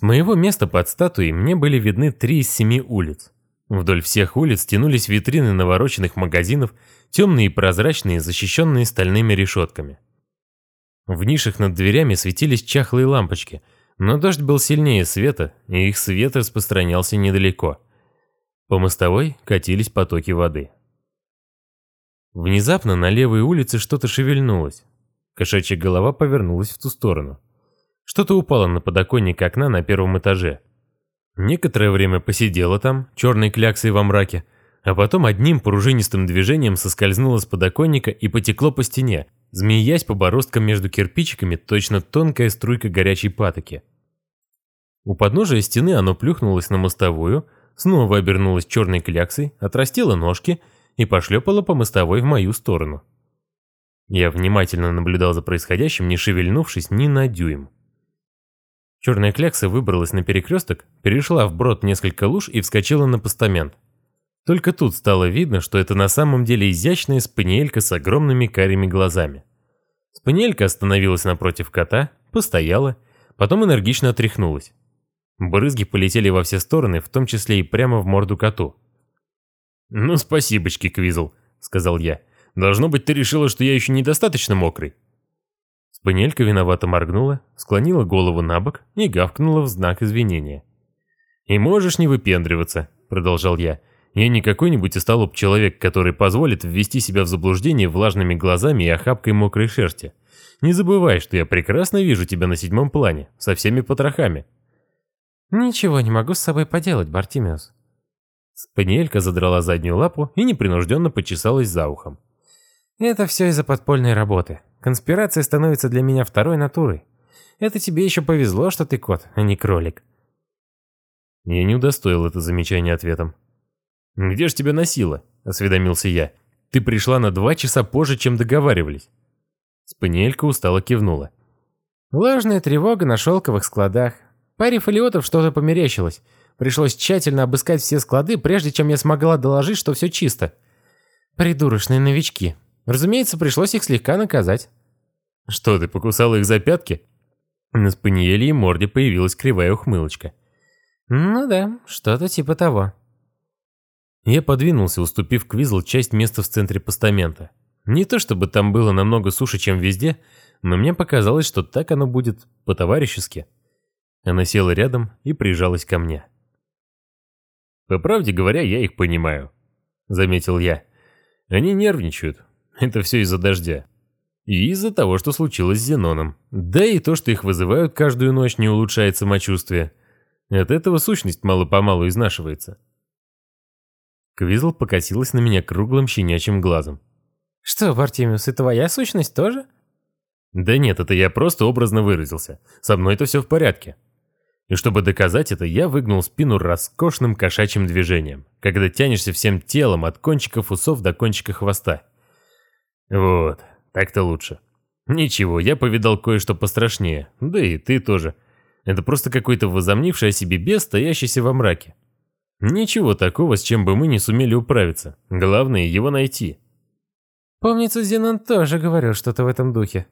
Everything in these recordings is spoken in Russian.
С моего места под статуей мне были видны три из семи улиц. Вдоль всех улиц тянулись витрины навороченных магазинов, темные и прозрачные, защищенные стальными решетками. В нишах над дверями светились чахлые лампочки, но дождь был сильнее света, и их свет распространялся недалеко. По мостовой катились потоки воды. Внезапно на левой улице что-то шевельнулось. Кошачья голова повернулась в ту сторону. Что-то упало на подоконник окна на первом этаже. Некоторое время посидела там, черной кляксой во мраке, а потом одним пружинистым движением соскользнуло с подоконника и потекло по стене, змеясь по бороздкам между кирпичиками, точно тонкая струйка горячей патоки. У подножия стены оно плюхнулось на мостовую, снова обернулось черной кляксой, отрастило ножки и пошлепало по мостовой в мою сторону. Я внимательно наблюдал за происходящим, не шевельнувшись ни на дюйм. Черная клякса выбралась на перекресток, перешла вброд несколько луж и вскочила на постамент. Только тут стало видно, что это на самом деле изящная спаниелька с огромными карими глазами. Спаниелька остановилась напротив кота, постояла, потом энергично отряхнулась. Брызги полетели во все стороны, в том числе и прямо в морду коту. «Ну, спасибочки, Квизл», — сказал я. «Должно быть, ты решила, что я еще недостаточно мокрый». Спаниелька виновато моргнула, склонила голову на бок и гавкнула в знак извинения. «И можешь не выпендриваться», — продолжал я. Я не какой-нибудь остолоп человек, который позволит ввести себя в заблуждение влажными глазами и охапкой мокрой шерсти. Не забывай, что я прекрасно вижу тебя на седьмом плане, со всеми потрохами. Ничего не могу с собой поделать, Бартимеус. Спаниелька задрала заднюю лапу и непринужденно почесалась за ухом. Это все из-за подпольной работы. Конспирация становится для меня второй натурой. Это тебе еще повезло, что ты кот, а не кролик. Я не удостоил это замечание ответом. «Где ж тебя носило?» – осведомился я. «Ты пришла на два часа позже, чем договаривались». Спаниелька устало кивнула. «Ложная тревога на шелковых складах. Паре фолиотов что-то померещилось. Пришлось тщательно обыскать все склады, прежде чем я смогла доложить, что все чисто. Придурочные новички. Разумеется, пришлось их слегка наказать». «Что, ты покусала их за пятки?» На спаниеле и морде появилась кривая ухмылочка. «Ну да, что-то типа того». Я подвинулся, уступив Квизл часть места в центре постамента. Не то чтобы там было намного суше, чем везде, но мне показалось, что так оно будет по-товарищески. Она села рядом и прижалась ко мне. «По правде говоря, я их понимаю», — заметил я. «Они нервничают. Это все из-за дождя. И из-за того, что случилось с Зеноном. Да и то, что их вызывают каждую ночь, не улучшает самочувствие. От этого сущность мало-помалу изнашивается». Квизл покосилась на меня круглым щенячьим глазом. «Что, Бартимиус, и твоя сущность тоже?» «Да нет, это я просто образно выразился. Со мной-то все в порядке». И чтобы доказать это, я выгнул спину роскошным кошачьим движением, когда тянешься всем телом от кончиков усов до кончика хвоста. Вот, так-то лучше. Ничего, я повидал кое-что пострашнее, да и ты тоже. Это просто какой-то возомнивший о себе бес, стоящийся во мраке. Ничего такого, с чем бы мы не сумели управиться. Главное его найти. Помнится, Зенон тоже говорил что-то в этом духе.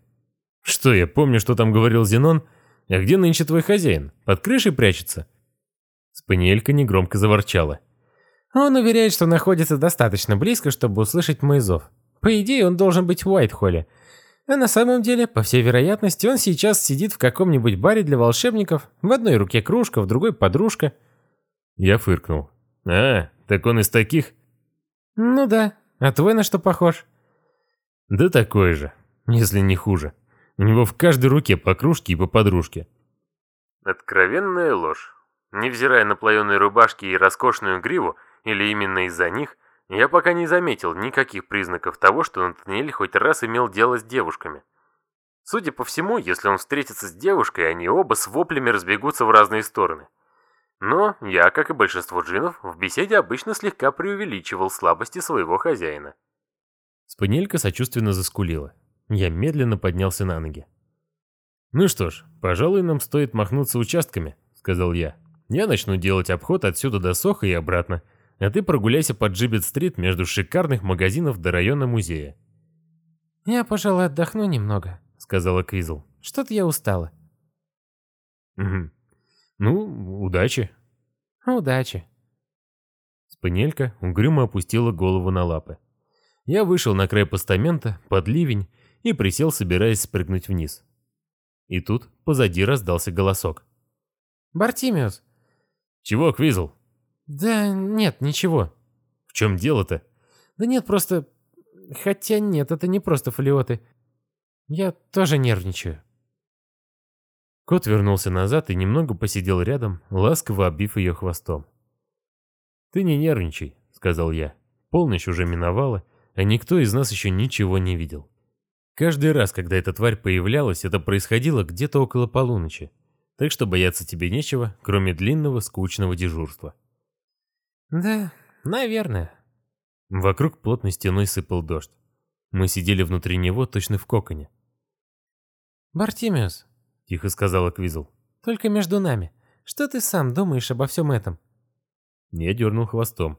Что, я помню, что там говорил Зенон? А где нынче твой хозяин? Под крышей прячется? Спаниелька негромко заворчала. Он уверяет, что находится достаточно близко, чтобы услышать мой зов. По идее, он должен быть в Уайтхолле. А на самом деле, по всей вероятности, он сейчас сидит в каком-нибудь баре для волшебников. В одной руке кружка, в другой подружка – я фыркнул. «А, так он из таких?» «Ну да. А твой на что похож?» «Да такой же, если не хуже. У него в каждой руке по кружке и по подружке». Откровенная ложь. Невзирая на плаеные рубашки и роскошную гриву, или именно из-за них, я пока не заметил никаких признаков того, что Натаниэль хоть раз имел дело с девушками. Судя по всему, если он встретится с девушкой, они оба с воплями разбегутся в разные стороны. Но я, как и большинство джинов, в беседе обычно слегка преувеличивал слабости своего хозяина. Спанелька сочувственно заскулила. Я медленно поднялся на ноги. «Ну что ж, пожалуй, нам стоит махнуться участками», — сказал я. «Я начну делать обход отсюда до Соха и обратно, а ты прогуляйся по Джибет-стрит между шикарных магазинов до района музея». «Я, пожалуй, отдохну немного», — сказала Квизл. «Что-то я устала». «Угу. Ну, удачи. Удачи. Спанелька угрюмо опустила голову на лапы. Я вышел на край постамента, под ливень, и присел, собираясь спрыгнуть вниз. И тут позади раздался голосок. «Бартимиус!» «Чего, Квизл?» «Да нет, ничего». «В чем дело-то?» «Да нет, просто... Хотя нет, это не просто фолиоты. Я тоже нервничаю». Кот вернулся назад и немного посидел рядом, ласково оббив ее хвостом. «Ты не нервничай», — сказал я. Полночь уже миновала, а никто из нас еще ничего не видел. Каждый раз, когда эта тварь появлялась, это происходило где-то около полуночи. Так что бояться тебе нечего, кроме длинного, скучного дежурства. Да, наверное. Вокруг плотной стеной сыпал дождь. Мы сидели внутри него, точно в коконе. «Бартимиус», — тихо сказала Квизл. «Только между нами. Что ты сам думаешь обо всем этом?» Я дернул хвостом.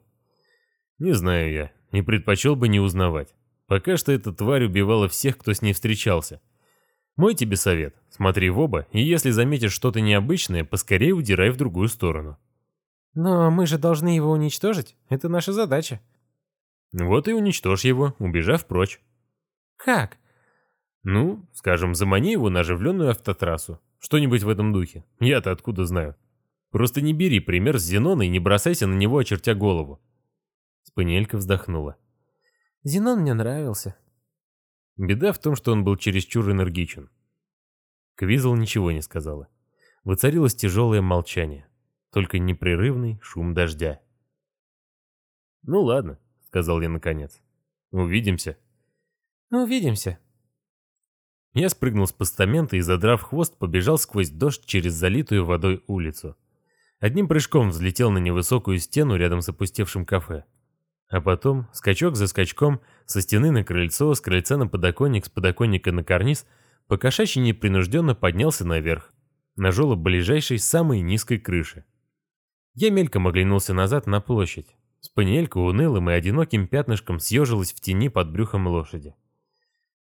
«Не знаю я, и предпочел бы не узнавать. Пока что эта тварь убивала всех, кто с ней встречался. Мой тебе совет. Смотри в оба, и если заметишь что-то необычное, поскорее удирай в другую сторону. Но мы же должны его уничтожить. Это наша задача. Вот и уничтожь его, убежав прочь. Как? Ну, скажем, замани его на оживленную автотрассу. Что-нибудь в этом духе. Я-то откуда знаю. Просто не бери пример с Зенона и не бросайся на него, очертя голову. Спаниелька вздохнула. Зенон мне нравился. Беда в том, что он был чересчур энергичен. Квизл ничего не сказала. Воцарилось тяжелое молчание. Только непрерывный шум дождя. «Ну ладно», — сказал я наконец. «Увидимся». «Увидимся». Я спрыгнул с постамента и, задрав хвост, побежал сквозь дождь через залитую водой улицу. Одним прыжком взлетел на невысокую стену рядом с опустевшим кафе. А потом, скачок за скачком, со стены на крыльцо, с крыльца на подоконник, с подоконника на карниз, покошачий непринужденно поднялся наверх, на жёлоб ближайшей самой низкой крыши. Я мельком оглянулся назад на площадь. Спаниелька унылым и одиноким пятнышком съежилась в тени под брюхом лошади.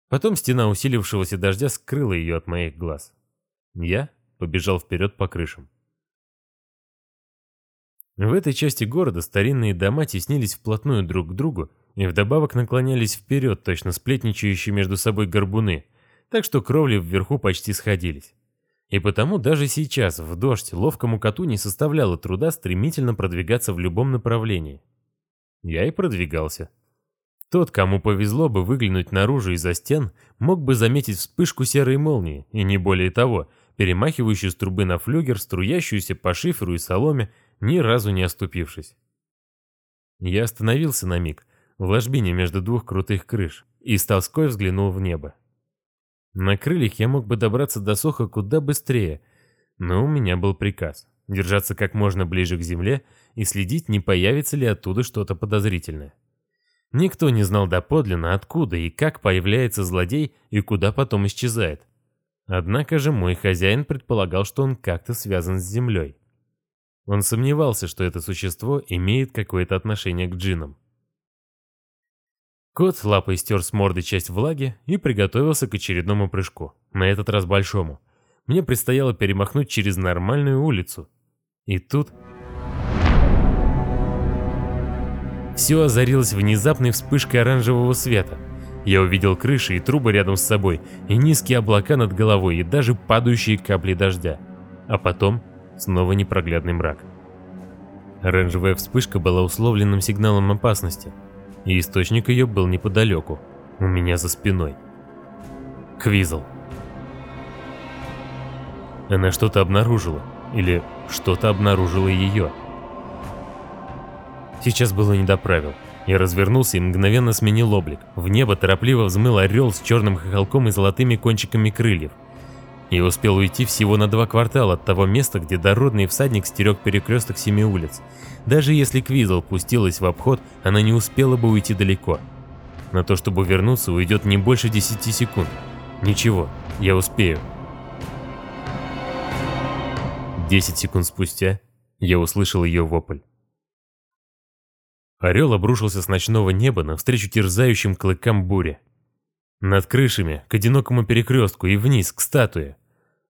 Потом стена усилившегося дождя скрыла ее от моих глаз. Я побежал вперед по крышам. В этой части города старинные дома теснились вплотную друг к другу и вдобавок наклонялись вперед, точно сплетничающие между собой горбуны, так что кровли вверху почти сходились. И потому даже сейчас, в дождь, ловкому коту не составляло труда стремительно продвигаться в любом направлении. Я и продвигался. Тот, кому повезло бы выглянуть наружу из-за стен, мог бы заметить вспышку серой молнии, и не более того, перемахивающую с трубы на флюгер, струящуюся по шиферу и соломе, ни разу не оступившись. Я остановился на миг, в ложбине между двух крутых крыш, и с тоской взглянул в небо. На крыльях я мог бы добраться до Соха куда быстрее, но у меня был приказ — держаться как можно ближе к земле и следить, не появится ли оттуда что-то подозрительное. Никто не знал доподлинно, откуда и как появляется злодей и куда потом исчезает. Однако же мой хозяин предполагал, что он как-то связан с землей. Он сомневался, что это существо имеет какое-то отношение к джинам. Кот лапой стер с морды часть влаги и приготовился к очередному прыжку, на этот раз большому. Мне предстояло перемахнуть через нормальную улицу. И тут... Все озарилось внезапной вспышкой оранжевого света. Я увидел крыши и трубы рядом с собой, и низкие облака над головой, и даже падающие капли дождя. А потом Снова непроглядный мрак. Оранжевая вспышка была условленным сигналом опасности, и источник ее был неподалеку, у меня за спиной. Квизл. Она что-то обнаружила, или что-то обнаружило ее. Сейчас было не до правил. Я развернулся и мгновенно сменил облик. В небо торопливо взмыл орел с черным хохолком и золотыми кончиками крыльев и успел уйти всего на два квартала от того места, где дородный всадник стерег перекресток семи улиц. Даже если Квизл пустилась в обход, она не успела бы уйти далеко. На то, чтобы вернуться, уйдет не больше десяти секунд. Ничего, я успею. Десять секунд спустя я услышал ее вопль. Орел обрушился с ночного неба навстречу терзающим клыкам бури. Над крышами, к одинокому перекрестку и вниз, к статуе.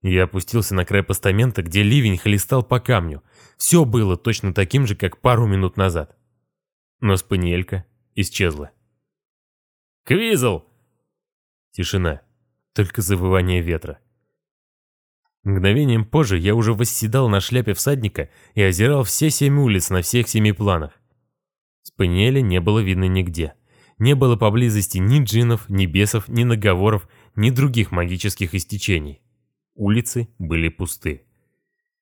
Я опустился на край постамента, где ливень хлестал по камню. Все было точно таким же, как пару минут назад. Но спаниелька исчезла. «Квизл!» Тишина. Только завывание ветра. Мгновением позже я уже восседал на шляпе всадника и озирал все семь улиц на всех семи планах. Спаниеля не было видно нигде. Не было поблизости ни джинов, ни бесов, ни наговоров, ни других магических истечений. Улицы были пусты.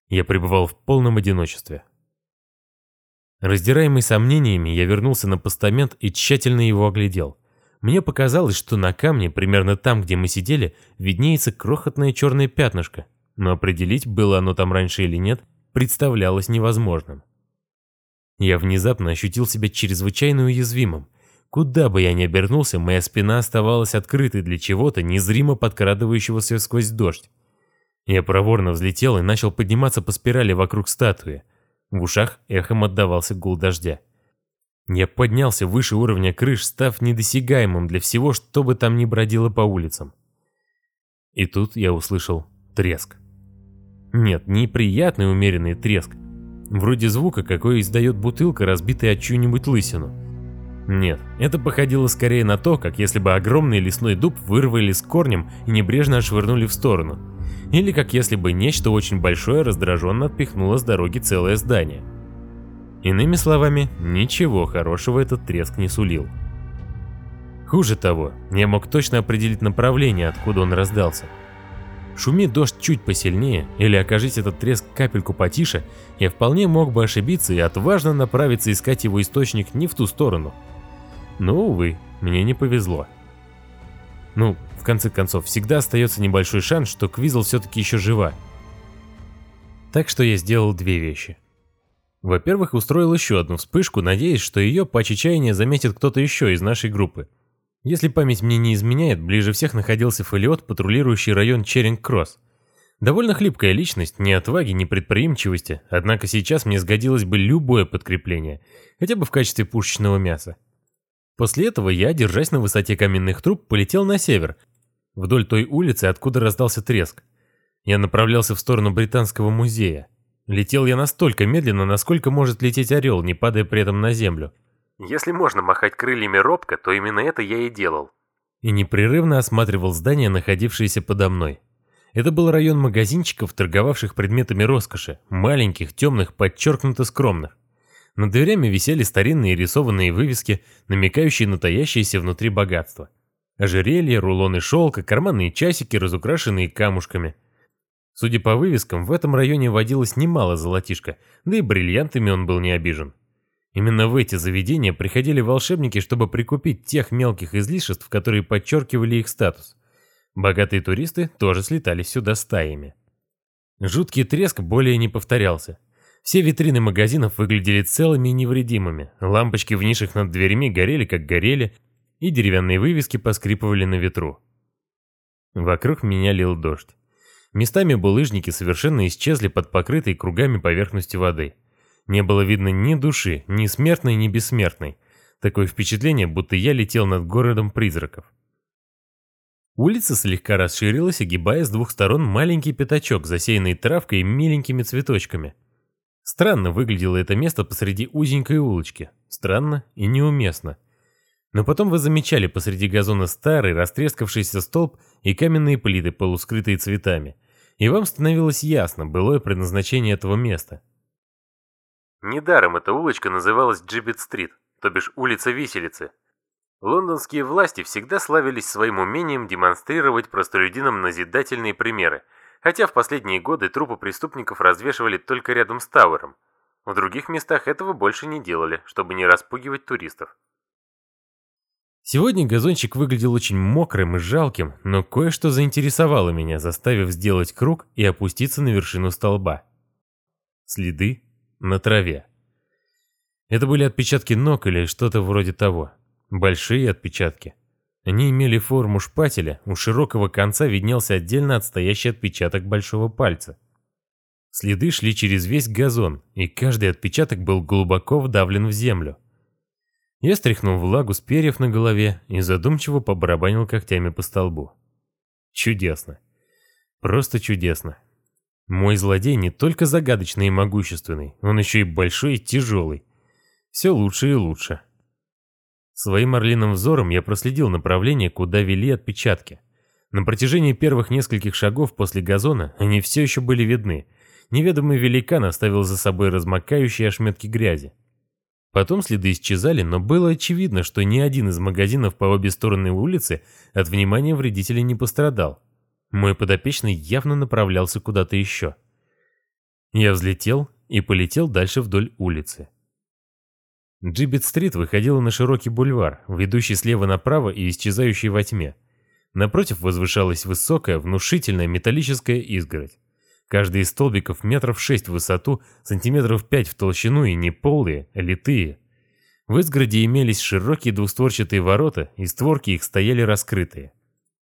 Я пребывал в полном одиночестве. Раздираемый сомнениями, я вернулся на постамент и тщательно его оглядел. Мне показалось, что на камне, примерно там, где мы сидели, виднеется крохотное черное пятнышко, но определить, было оно там раньше или нет, представлялось невозможным. Я внезапно ощутил себя чрезвычайно уязвимым. Куда бы я ни обернулся, моя спина оставалась открытой для чего-то, незримо подкрадывающегося сквозь дождь. Я проворно взлетел и начал подниматься по спирали вокруг статуи. В ушах эхом отдавался гул дождя. Я поднялся выше уровня крыш, став недосягаемым для всего, что бы там ни бродило по улицам. И тут я услышал треск. Нет, не приятный умеренный треск. Вроде звука, какой издает бутылка, разбитая о чью-нибудь лысину. Нет, это походило скорее на то, как если бы огромный лесной дуб вырвали с корнем и небрежно отшвырнули в сторону – или как если бы нечто очень большое раздраженно отпихнуло с дороги целое здание. Иными словами, ничего хорошего этот треск не сулил. Хуже того, я мог точно определить направление, откуда он раздался. Шуми дождь чуть посильнее, или окажись этот треск капельку потише, я вполне мог бы ошибиться и отважно направиться искать его источник не в ту сторону. Но, увы, мне не повезло. Ну, в конце концов, всегда остается небольшой шанс, что Квизл все-таки еще жива. Так что я сделал две вещи. Во-первых, устроил еще одну вспышку, надеясь, что ее по чаяния заметит кто-то еще из нашей группы. Если память мне не изменяет, ближе всех находился Фолиот, патрулирующий район Черинг-Кросс. Довольно хлипкая личность, ни отваги, ни предприимчивости, однако сейчас мне сгодилось бы любое подкрепление, хотя бы в качестве пушечного мяса. После этого я, держась на высоте каменных труб, полетел на север, вдоль той улицы, откуда раздался треск. Я направлялся в сторону Британского музея. Летел я настолько медленно, насколько может лететь орел, не падая при этом на землю. Если можно махать крыльями робко, то именно это я и делал. И непрерывно осматривал здания, находившиеся подо мной. Это был район магазинчиков, торговавших предметами роскоши, маленьких, темных, подчеркнуто скромных. Над дверями висели старинные рисованные вывески, намекающие на таящееся внутри богатство. Ожерелья, рулоны шелка, карманные часики, разукрашенные камушками. Судя по вывескам, в этом районе водилось немало золотишка, да и бриллиантами он был не обижен. Именно в эти заведения приходили волшебники, чтобы прикупить тех мелких излишеств, которые подчеркивали их статус. Богатые туристы тоже слетались сюда стаями. Жуткий треск более не повторялся. Все витрины магазинов выглядели целыми и невредимыми, лампочки в нишах над дверями горели как горели, и деревянные вывески поскрипывали на ветру. Вокруг меня лил дождь. Местами булыжники совершенно исчезли под покрытой кругами поверхностью воды. Не было видно ни души, ни смертной, ни бессмертной. Такое впечатление, будто я летел над городом призраков. Улица слегка расширилась, огибая с двух сторон маленький пятачок, засеянный травкой и миленькими цветочками. Странно выглядело это место посреди узенькой улочки. Странно и неуместно. Но потом вы замечали посреди газона старый, растрескавшийся столб и каменные плиты, полускрытые цветами. И вам становилось ясно былое предназначение этого места. Недаром эта улочка называлась Джибет-стрит, то бишь улица виселицы. Лондонские власти всегда славились своим умением демонстрировать простолюдинам назидательные примеры, хотя в последние годы трупы преступников развешивали только рядом с Тауэром. В других местах этого больше не делали, чтобы не распугивать туристов. Сегодня газончик выглядел очень мокрым и жалким, но кое-что заинтересовало меня, заставив сделать круг и опуститься на вершину столба. Следы на траве. Это были отпечатки ног или что-то вроде того. Большие отпечатки. Они имели форму шпателя, у широкого конца виднелся отдельно отстоящий отпечаток большого пальца. Следы шли через весь газон, и каждый отпечаток был глубоко вдавлен в землю. Я стряхнул влагу с перьев на голове и задумчиво побарабанил когтями по столбу. Чудесно. Просто чудесно. Мой злодей не только загадочный и могущественный, он еще и большой и тяжелый. Все лучше и лучше. Своим орлиным взором я проследил направление, куда вели отпечатки. На протяжении первых нескольких шагов после газона они все еще были видны. Неведомый великан оставил за собой размокающие ошметки грязи. Потом следы исчезали, но было очевидно, что ни один из магазинов по обе стороны улицы от внимания вредителей не пострадал. Мой подопечный явно направлялся куда-то еще. Я взлетел и полетел дальше вдоль улицы. Джибет-стрит выходила на широкий бульвар, ведущий слева направо и исчезающий во тьме. Напротив возвышалась высокая, внушительная металлическая изгородь. Каждый из столбиков метров шесть в высоту, сантиметров пять в толщину и не полые, а литые. В изгороди имелись широкие двустворчатые ворота, и створки их стояли раскрытые.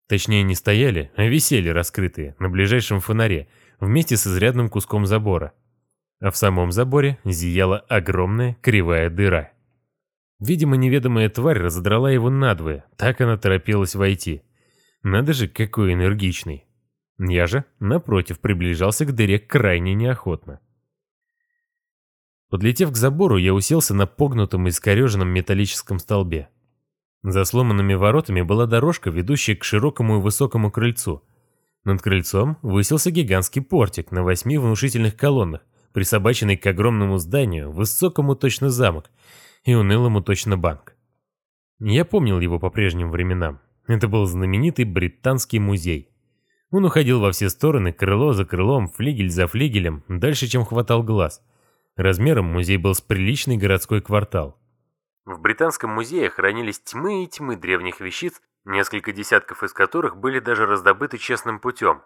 Точнее, не стояли, а висели раскрытые, на ближайшем фонаре, вместе с изрядным куском забора а в самом заборе зияла огромная кривая дыра. Видимо, неведомая тварь разодрала его надвое, так она торопилась войти. Надо же, какой энергичный. Я же, напротив, приближался к дыре крайне неохотно. Подлетев к забору, я уселся на погнутом и искореженном металлическом столбе. За сломанными воротами была дорожка, ведущая к широкому и высокому крыльцу. Над крыльцом высился гигантский портик на восьми внушительных колоннах, присобаченный к огромному зданию, высокому точно замок и унылому точно банк. Я помнил его по прежним временам. Это был знаменитый британский музей. Он уходил во все стороны, крыло за крылом, флигель за флигелем, дальше, чем хватал глаз. Размером музей был с приличный городской квартал. В британском музее хранились тьмы и тьмы древних вещиц, несколько десятков из которых были даже раздобыты честным путем.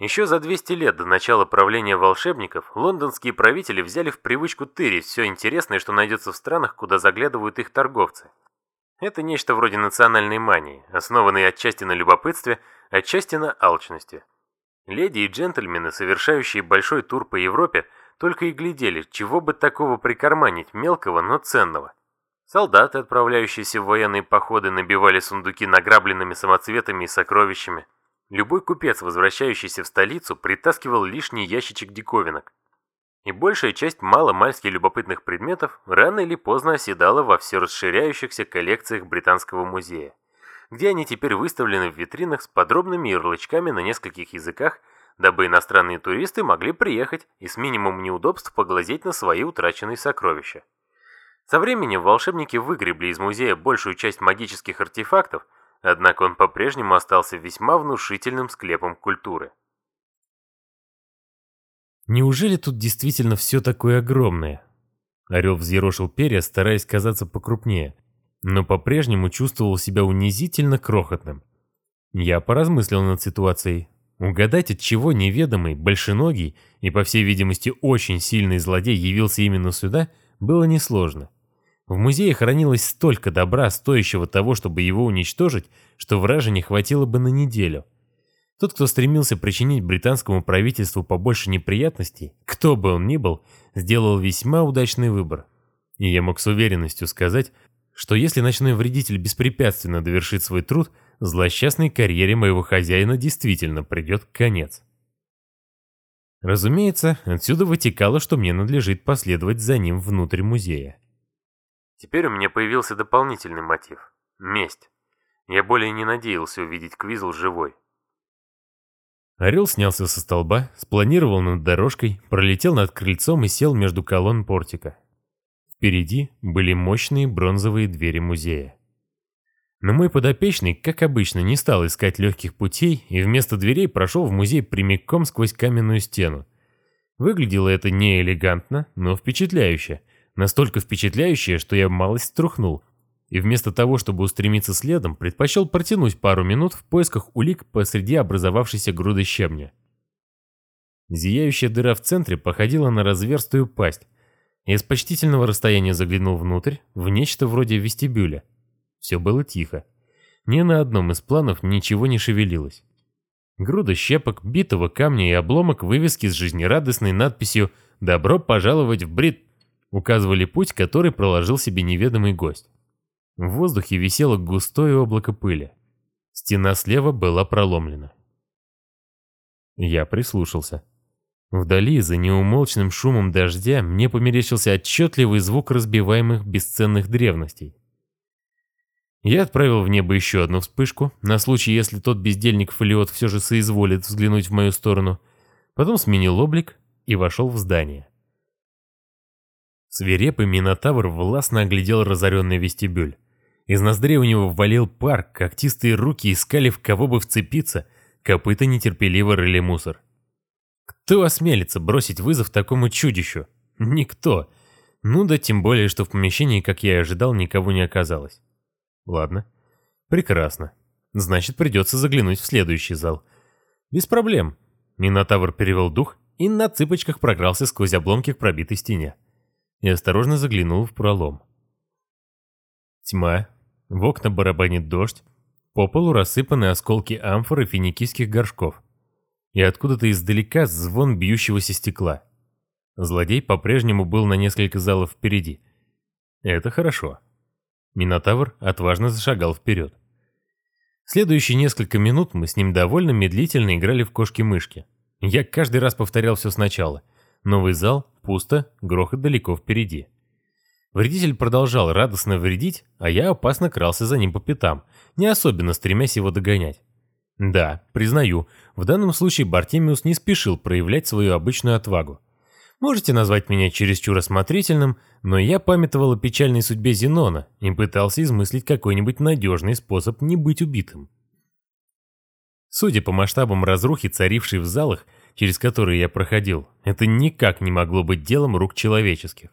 Еще за 200 лет до начала правления волшебников лондонские правители взяли в привычку тырить все интересное, что найдется в странах, куда заглядывают их торговцы. Это нечто вроде национальной мании, основанной отчасти на любопытстве, отчасти на алчности. Леди и джентльмены, совершающие большой тур по Европе, только и глядели, чего бы такого прикарманить мелкого, но ценного. Солдаты, отправляющиеся в военные походы, набивали сундуки награбленными самоцветами и сокровищами – Любой купец, возвращающийся в столицу, притаскивал лишний ящичек диковинок. И большая часть мало-мальски любопытных предметов рано или поздно оседала во все расширяющихся коллекциях Британского музея, где они теперь выставлены в витринах с подробными ярлычками на нескольких языках, дабы иностранные туристы могли приехать и с минимумом неудобств поглазеть на свои утраченные сокровища. Со временем волшебники выгребли из музея большую часть магических артефактов – Однако он по-прежнему остался весьма внушительным склепом культуры. Неужели тут действительно все такое огромное? Орел взъерошил перья, стараясь казаться покрупнее, но по-прежнему чувствовал себя унизительно крохотным. Я поразмыслил над ситуацией. Угадать, от чего неведомый, большеногий и, по всей видимости, очень сильный злодей явился именно сюда, было несложно. В музее хранилось столько добра, стоящего того, чтобы его уничтожить, что враже не хватило бы на неделю. Тот, кто стремился причинить британскому правительству побольше неприятностей, кто бы он ни был, сделал весьма удачный выбор. И я мог с уверенностью сказать, что если ночной вредитель беспрепятственно довершит свой труд, злосчастной карьере моего хозяина действительно придет конец. Разумеется, отсюда вытекало, что мне надлежит последовать за ним внутрь музея. Теперь у меня появился дополнительный мотив – месть. Я более не надеялся увидеть Квизл живой. Орел снялся со столба, спланировал над дорожкой, пролетел над крыльцом и сел между колонн портика. Впереди были мощные бронзовые двери музея. Но мой подопечный, как обычно, не стал искать легких путей и вместо дверей прошел в музей прямиком сквозь каменную стену. Выглядело это не элегантно, но впечатляюще, Настолько впечатляющее, что я малость струхнул. И вместо того, чтобы устремиться следом, предпочел протянуть пару минут в поисках улик посреди образовавшейся груды щебня. Зияющая дыра в центре походила на разверстую пасть. Я с почтительного расстояния заглянул внутрь, в нечто вроде вестибюля. Все было тихо. Ни на одном из планов ничего не шевелилось. Груда щепок, битого камня и обломок вывески с жизнерадостной надписью «Добро пожаловать в Брит указывали путь, который проложил себе неведомый гость. В воздухе висело густое облако пыли. Стена слева была проломлена. Я прислушался. Вдали, за неумолчным шумом дождя, мне померещился отчетливый звук разбиваемых бесценных древностей. Я отправил в небо еще одну вспышку, на случай, если тот бездельник Фолиот все же соизволит взглянуть в мою сторону, потом сменил облик и вошел в здание. Свирепый Минотавр властно оглядел разоренный вестибюль. Из ноздрей у него ввалил пар, когтистые руки искали, в кого бы вцепиться, копыта нетерпеливо рыли мусор. Кто осмелится бросить вызов такому чудищу? Никто. Ну да тем более, что в помещении, как я и ожидал, никого не оказалось. Ладно. Прекрасно. Значит, придется заглянуть в следующий зал. Без проблем. Минотавр перевел дух и на цыпочках прокрался сквозь обломки к пробитой стене. И осторожно заглянул в пролом. Тьма. В окна барабанит дождь. По полу рассыпаны осколки амфор и финикийских горшков и откуда-то издалека звон бьющегося стекла. Злодей по-прежнему был на несколько залов впереди. Это хорошо. Минотавр отважно зашагал вперед. Следующие несколько минут мы с ним довольно медлительно играли в кошки-мышки. Я каждый раз повторял все сначала. Новый зал, пусто, грохот далеко впереди. Вредитель продолжал радостно вредить, а я опасно крался за ним по пятам, не особенно стремясь его догонять. Да, признаю, в данном случае Бартемиус не спешил проявлять свою обычную отвагу. Можете назвать меня чересчур осмотрительным, но я памятовал о печальной судьбе Зенона и пытался измыслить какой-нибудь надежный способ не быть убитым. Судя по масштабам разрухи, царившей в залах, через которые я проходил, это никак не могло быть делом рук человеческих.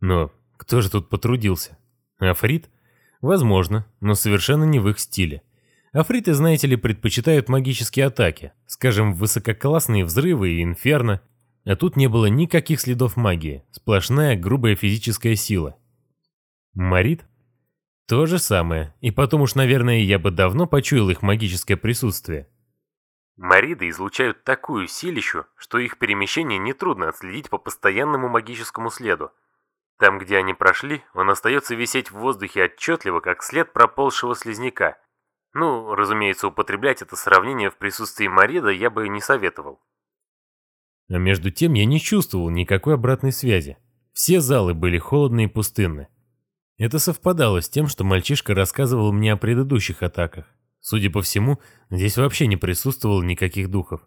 Но кто же тут потрудился? Африт? Возможно, но совершенно не в их стиле. Африты, знаете ли, предпочитают магические атаки, скажем, высококлассные взрывы и инферно, а тут не было никаких следов магии, сплошная грубая физическая сила. Марит? То же самое, и потом уж, наверное, я бы давно почуял их магическое присутствие. Мариды излучают такую силищу, что их перемещение нетрудно отследить по постоянному магическому следу. Там, где они прошли, он остается висеть в воздухе отчетливо, как след проползшего слизняка – ну, разумеется, употреблять это сравнение в присутствии Марида я бы не советовал. А между тем я не чувствовал никакой обратной связи. Все залы были холодны и пустынны. Это совпадало с тем, что мальчишка рассказывал мне о предыдущих атаках. Судя по всему, здесь вообще не присутствовало никаких духов.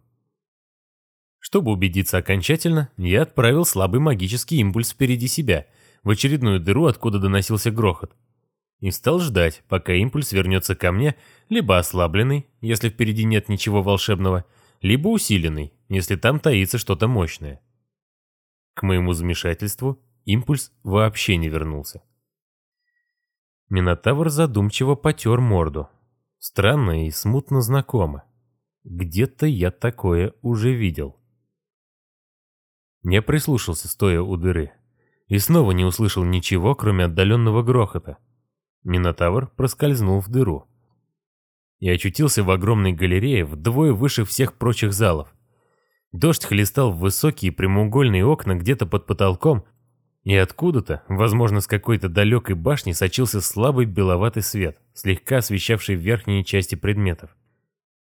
Чтобы убедиться окончательно, я отправил слабый магический импульс впереди себя, в очередную дыру, откуда доносился грохот и стал ждать, пока импульс вернется ко мне, либо ослабленный, если впереди нет ничего волшебного, либо усиленный, если там таится что-то мощное. К моему замешательству импульс вообще не вернулся. Минотавр задумчиво потер морду. Странно и смутно знакомо. Где-то я такое уже видел. Я прислушался, стоя у дыры, и снова не услышал ничего, кроме отдаленного грохота. Минотавр проскользнул в дыру. И очутился в огромной галерее вдвое выше всех прочих залов. Дождь хлестал в высокие прямоугольные окна где-то под потолком, и откуда-то, возможно, с какой-то далекой башни, сочился слабый беловатый свет, слегка освещавший верхние части предметов.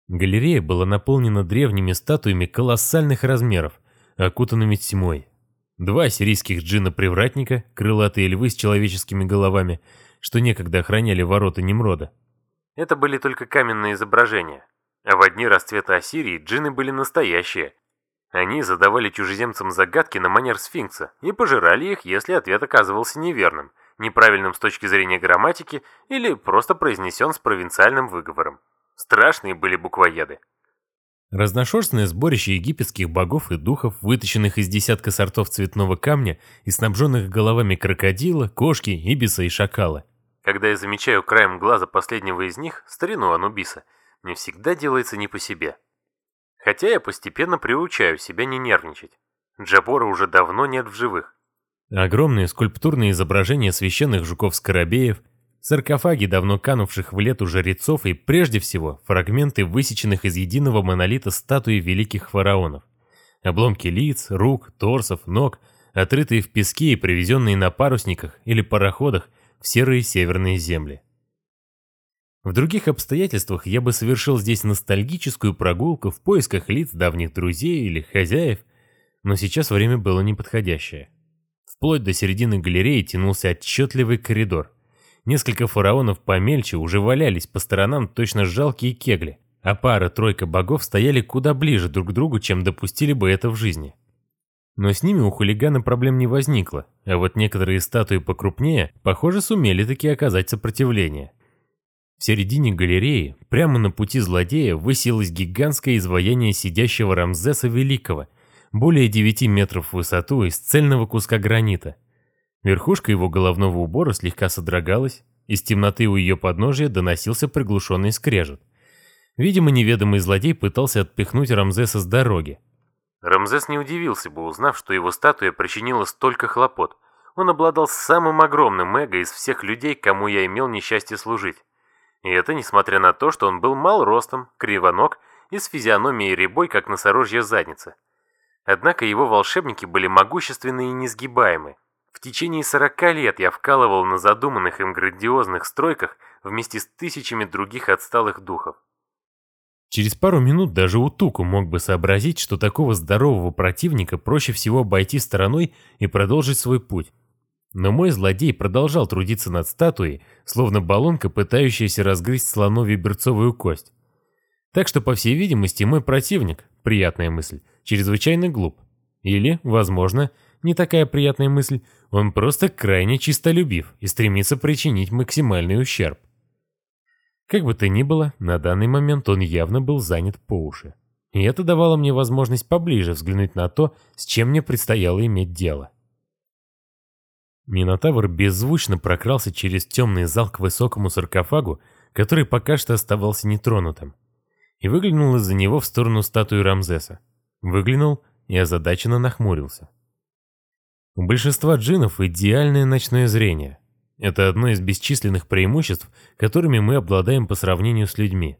Галерея была наполнена древними статуями колоссальных размеров, окутанными тьмой. Два сирийских джина-привратника, крылатые львы с человеческими головами – что некогда охраняли ворота Немрода. Это были только каменные изображения. А в одни расцвета Ассирии джинны были настоящие. Они задавали чужеземцам загадки на манер сфинкса и пожирали их, если ответ оказывался неверным, неправильным с точки зрения грамматики или просто произнесен с провинциальным выговором. Страшные были буквоеды. Разношерстное сборище египетских богов и духов, вытащенных из десятка сортов цветного камня и снабженных головами крокодила, кошки, ибиса и шакала. Когда я замечаю краем глаза последнего из них, старину Анубиса, мне всегда делается не по себе. Хотя я постепенно приучаю себя не нервничать. Джабора уже давно нет в живых. Огромные скульптурные изображения священных жуков-скоробеев, саркофаги давно канувших в лету жрецов и, прежде всего, фрагменты высеченных из единого монолита статуи великих фараонов. Обломки лиц, рук, торсов, ног, отрытые в песке и привезенные на парусниках или пароходах – в серые северные земли. В других обстоятельствах я бы совершил здесь ностальгическую прогулку в поисках лиц давних друзей или хозяев, но сейчас время было неподходящее. Вплоть до середины галереи тянулся отчетливый коридор. Несколько фараонов помельче уже валялись по сторонам точно жалкие кегли, а пара-тройка богов стояли куда ближе друг к другу, чем допустили бы это в жизни. Но с ними у хулигана проблем не возникло, а вот некоторые статуи покрупнее, похоже, сумели таки оказать сопротивление. В середине галереи, прямо на пути злодея, высилось гигантское изваяние сидящего Рамзеса Великого, более 9 метров в высоту из цельного куска гранита. Верхушка его головного убора слегка содрогалась, из темноты у ее подножия доносился приглушенный скрежет. Видимо, неведомый злодей пытался отпихнуть Рамзеса с дороги. Рамзес не удивился бы, узнав, что его статуя причинила столько хлопот. Он обладал самым огромным эго из всех людей, кому я имел несчастье служить. И это несмотря на то, что он был мал ростом, кривоног и с физиономией рябой, как носорожья задница. Однако его волшебники были могущественны и несгибаемы. В течение 40 лет я вкалывал на задуманных им грандиозных стройках вместе с тысячами других отсталых духов. Через пару минут даже Утуку мог бы сообразить, что такого здорового противника проще всего обойти стороной и продолжить свой путь. Но мой злодей продолжал трудиться над статуей, словно баллонка, пытающаяся разгрызть слоновью берцовую кость. Так что, по всей видимости, мой противник, приятная мысль, чрезвычайно глуп. Или, возможно, не такая приятная мысль, он просто крайне чистолюбив и стремится причинить максимальный ущерб. Как бы то ни было, на данный момент он явно был занят по уши. И это давало мне возможность поближе взглянуть на то, с чем мне предстояло иметь дело. Минотавр беззвучно прокрался через темный зал к высокому саркофагу, который пока что оставался нетронутым, и выглянул из-за него в сторону статуи Рамзеса. Выглянул и озадаченно нахмурился. У большинства джинов идеальное ночное зрение. Это одно из бесчисленных преимуществ, которыми мы обладаем по сравнению с людьми.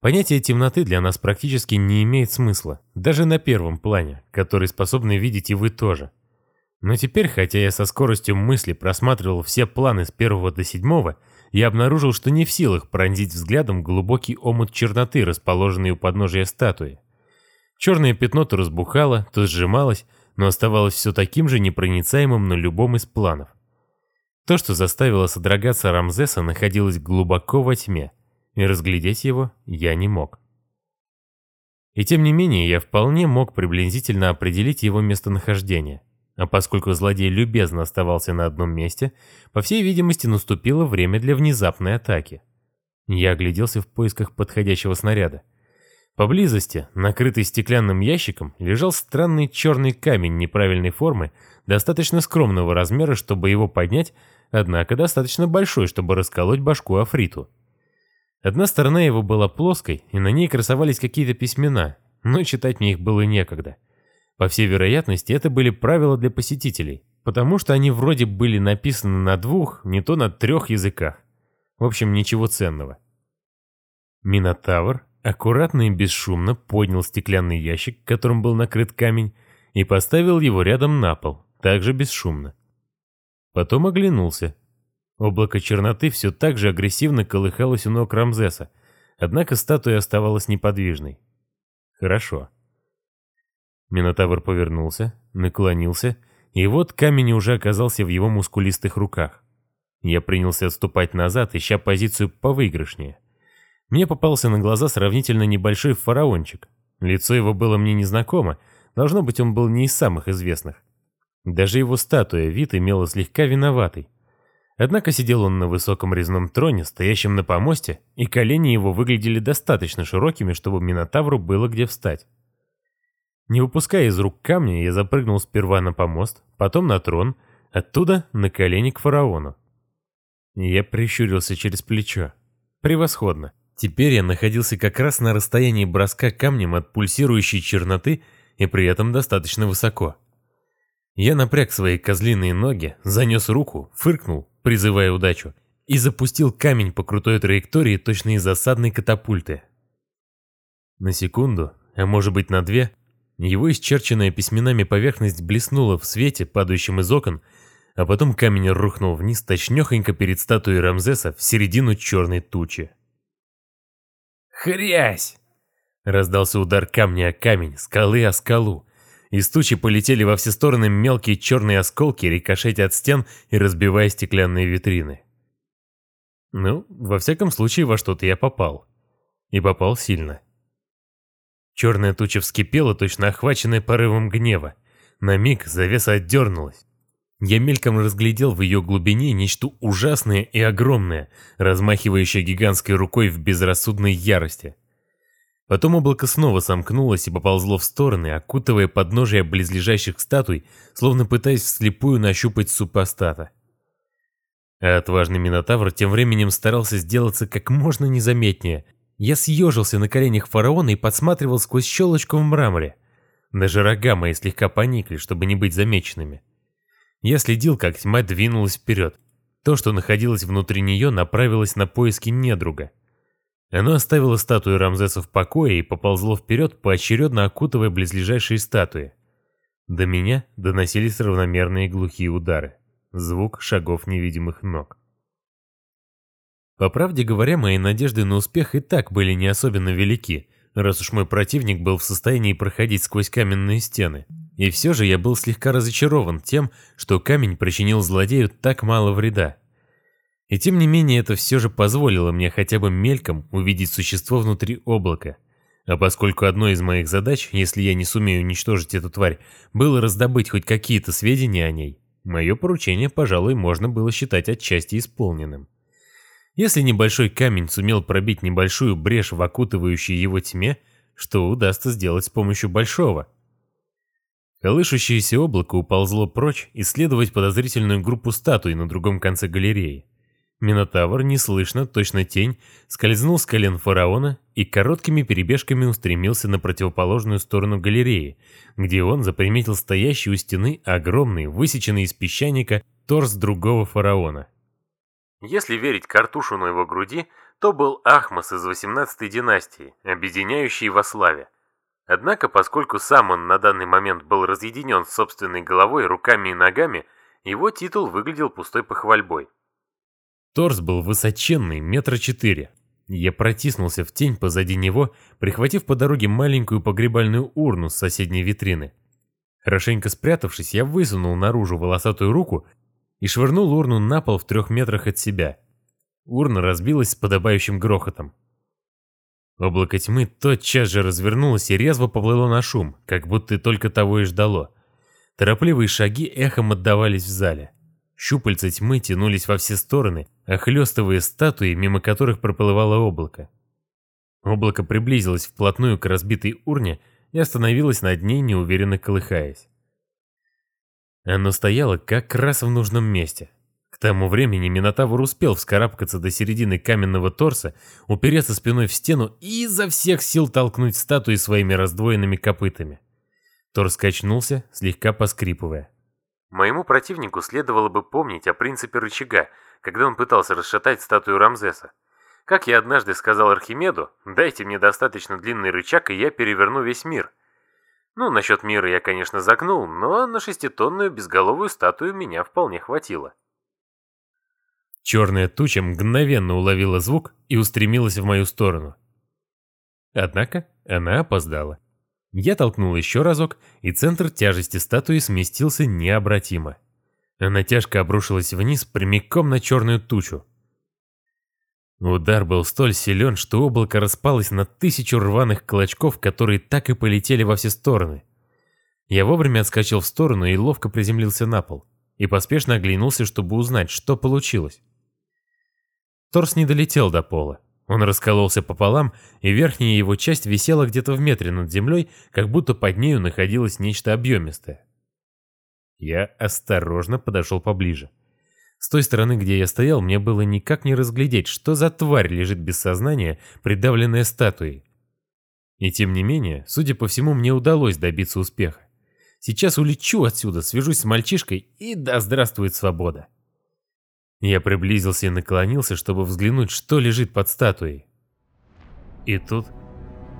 Понятие темноты для нас практически не имеет смысла, даже на первом плане, который способны видеть и вы тоже. Но теперь, хотя я со скоростью мысли просматривал все планы с первого до седьмого, я обнаружил, что не в силах пронзить взглядом глубокий омут черноты, расположенный у подножия статуи. Черное пятно то разбухало, то сжималось, но оставалось все таким же непроницаемым на любом из планов. То, что заставило содрогаться Рамзеса, находилось глубоко во тьме, и разглядеть его я не мог. И тем не менее, я вполне мог приблизительно определить его местонахождение. А поскольку злодей любезно оставался на одном месте, по всей видимости, наступило время для внезапной атаки. Я огляделся в поисках подходящего снаряда. Поблизости, накрытый стеклянным ящиком, лежал странный черный камень неправильной формы, достаточно скромного размера, чтобы его поднять, однако достаточно большой, чтобы расколоть башку Африту. Одна сторона его была плоской, и на ней красовались какие-то письмена, но читать мне их было некогда. По всей вероятности, это были правила для посетителей, потому что они вроде были написаны на двух, не то на трех языках. В общем, ничего ценного. Минотавр аккуратно и бесшумно поднял стеклянный ящик, которым был накрыт камень, и поставил его рядом на пол, также бесшумно. Потом оглянулся. Облако черноты все так же агрессивно колыхалось у ног Рамзеса, однако статуя оставалась неподвижной. Хорошо. Минотавр повернулся, наклонился, и вот камень уже оказался в его мускулистых руках. Я принялся отступать назад, ища позицию повыигрышнее. Мне попался на глаза сравнительно небольшой фараончик. Лицо его было мне незнакомо, должно быть, он был не из самых известных. Даже его статуя вид имела слегка виноватый. Однако сидел он на высоком резном троне, стоящем на помосте, и колени его выглядели достаточно широкими, чтобы Минотавру было где встать. Не выпуская из рук камня, я запрыгнул сперва на помост, потом на трон, оттуда на колени к фараону. Я прищурился через плечо. Превосходно. Теперь я находился как раз на расстоянии броска камнем от пульсирующей черноты и при этом достаточно высоко. Я напряг свои козлиные ноги, занес руку, фыркнул, призывая удачу, и запустил камень по крутой траектории точно из засадной катапульты. На секунду, а может быть на две, его исчерченная письменами поверхность блеснула в свете, падающем из окон, а потом камень рухнул вниз точнёхонько перед статуей Рамзеса в середину черной тучи. Хрясь! Раздался удар камня о камень, скалы о скалу. Из тучи полетели во все стороны мелкие черные осколки, рикошетя от стен и разбивая стеклянные витрины. Ну, во всяком случае, во что-то я попал. И попал сильно. Черная туча вскипела, точно охваченная порывом гнева. На миг завеса отдернулась. Я мельком разглядел в ее глубине нечто ужасное и огромное, размахивающее гигантской рукой в безрассудной ярости. Потом облако снова сомкнулось и поползло в стороны, окутывая подножие близлежащих статуй, словно пытаясь вслепую нащупать супостата. А отважный Минотавр тем временем старался сделаться как можно незаметнее. Я съежился на коленях фараона и подсматривал сквозь щелочку в мраморе. Даже рога мои слегка поникли, чтобы не быть замеченными. Я следил, как тьма двинулась вперед. То, что находилось внутри нее, направилось на поиски недруга. Оно оставило статую Рамзеса в покое и поползло вперед, поочередно окутывая близлежащие статуи. До меня доносились равномерные глухие удары. Звук шагов невидимых ног. По правде говоря, мои надежды на успех и так были не особенно велики, раз уж мой противник был в состоянии проходить сквозь каменные стены. И все же я был слегка разочарован тем, что камень причинил злодею так мало вреда. И тем не менее это все же позволило мне хотя бы мельком увидеть существо внутри облака. А поскольку одной из моих задач, если я не сумею уничтожить эту тварь, было раздобыть хоть какие-то сведения о ней, мое поручение, пожалуй, можно было считать отчасти исполненным. Если небольшой камень сумел пробить небольшую брешь в окутывающей его тьме, что удастся сделать с помощью большого? Колышущееся облако уползло прочь исследовать подозрительную группу статуй на другом конце галереи. Минотавр, неслышно, точно тень, скользнул с колен фараона и короткими перебежками устремился на противоположную сторону галереи, где он заприметил стоящий у стены огромный, высеченный из песчаника, торс другого фараона. Если верить картушу на его груди, то был Ахмас из 18-й династии, объединяющий во славе. Однако, поскольку сам он на данный момент был разъединен с собственной головой, руками и ногами, его титул выглядел пустой похвальбой. Торс был высоченный, метра четыре. Я протиснулся в тень позади него, прихватив по дороге маленькую погребальную урну с соседней витрины. Хорошенько спрятавшись, я высунул наружу волосатую руку и швырнул урну на пол в трех метрах от себя. Урна разбилась с подобающим грохотом. Облако тьмы тотчас же развернулось и резво поплыло на шум, как будто только того и ждало. Торопливые шаги эхом отдавались в зале. Щупальца тьмы тянулись во все стороны, охлестывая статуи, мимо которых проплывало облако. Облако приблизилось вплотную к разбитой урне и остановилось над ней, неуверенно колыхаясь. Оно стояло как раз в нужном месте. Тому времени Минотавр успел вскарабкаться до середины каменного торса, упереться спиной в стену и изо всех сил толкнуть статуи своими раздвоенными копытами. Торс качнулся, слегка поскрипывая. Моему противнику следовало бы помнить о принципе рычага, когда он пытался расшатать статую Рамзеса. Как я однажды сказал Архимеду, дайте мне достаточно длинный рычаг, и я переверну весь мир. Ну, насчет мира я, конечно, загнул, но на шеститонную безголовую статую меня вполне хватило. Черная туча мгновенно уловила звук и устремилась в мою сторону. Однако она опоздала. Я толкнул еще разок, и центр тяжести статуи сместился необратимо. Она тяжко обрушилась вниз прямиком на черную тучу. Удар был столь силен, что облако распалось на тысячу рваных клочков, которые так и полетели во все стороны. Я вовремя отскочил в сторону и ловко приземлился на пол, и поспешно оглянулся, чтобы узнать, что получилось. Торс не долетел до пола. Он раскололся пополам, и верхняя его часть висела где-то в метре над землей, как будто под нею находилось нечто объемистое. Я осторожно подошел поближе. С той стороны, где я стоял, мне было никак не разглядеть, что за тварь лежит без сознания, придавленная статуей. И тем не менее, судя по всему, мне удалось добиться успеха. Сейчас улечу отсюда, свяжусь с мальчишкой, и да здравствует свобода. Я приблизился и наклонился, чтобы взглянуть, что лежит под статуей. И тут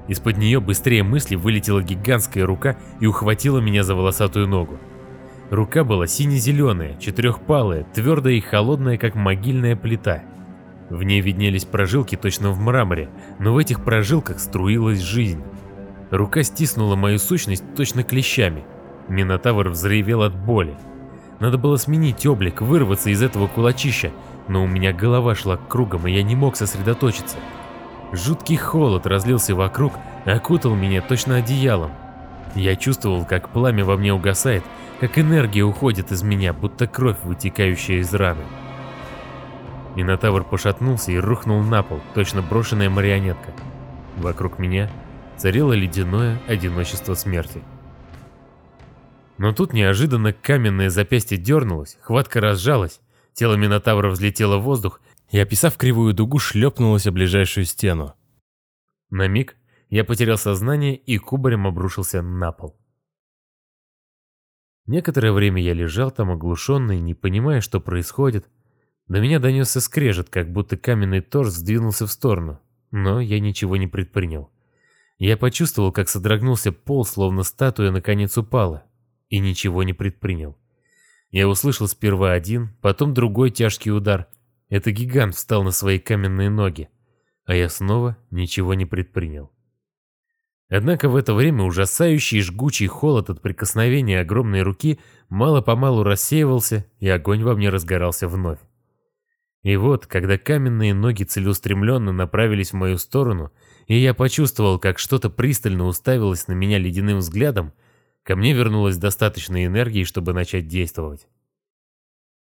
из-под нее быстрее мысли вылетела гигантская рука и ухватила меня за волосатую ногу. Рука была сине-зеленая, четырехпалая, твердая и холодная, как могильная плита. В ней виднелись прожилки точно в мраморе, но в этих прожилках струилась жизнь. Рука стиснула мою сущность точно клещами. Минотавр взревел от боли. Надо было сменить облик, вырваться из этого кулачища, но у меня голова шла кругом, и я не мог сосредоточиться. Жуткий холод разлился вокруг, окутал меня точно одеялом. Я чувствовал, как пламя во мне угасает, как энергия уходит из меня, будто кровь, вытекающая из раны. Минотавр пошатнулся и рухнул на пол, точно брошенная марионетка. Вокруг меня царило ледяное одиночество смерти. Но тут неожиданно каменное запястье дернулось, хватка разжалась, тело Минотавра взлетело в воздух и, описав кривую дугу, шлепнулось о ближайшую стену. На миг я потерял сознание и кубарем обрушился на пол. Некоторое время я лежал там оглушенный, не понимая, что происходит. До меня донесся скрежет, как будто каменный торс сдвинулся в сторону, но я ничего не предпринял. Я почувствовал, как содрогнулся пол, словно статуя наконец упала, и ничего не предпринял. Я услышал сперва один, потом другой тяжкий удар. Это гигант встал на свои каменные ноги, а я снова ничего не предпринял. Однако в это время ужасающий жгучий холод от прикосновения огромной руки мало-помалу рассеивался, и огонь во мне разгорался вновь. И вот, когда каменные ноги целеустремленно направились в мою сторону, и я почувствовал, как что-то пристально уставилось на меня ледяным взглядом, ко мне вернулось достаточно энергии, чтобы начать действовать.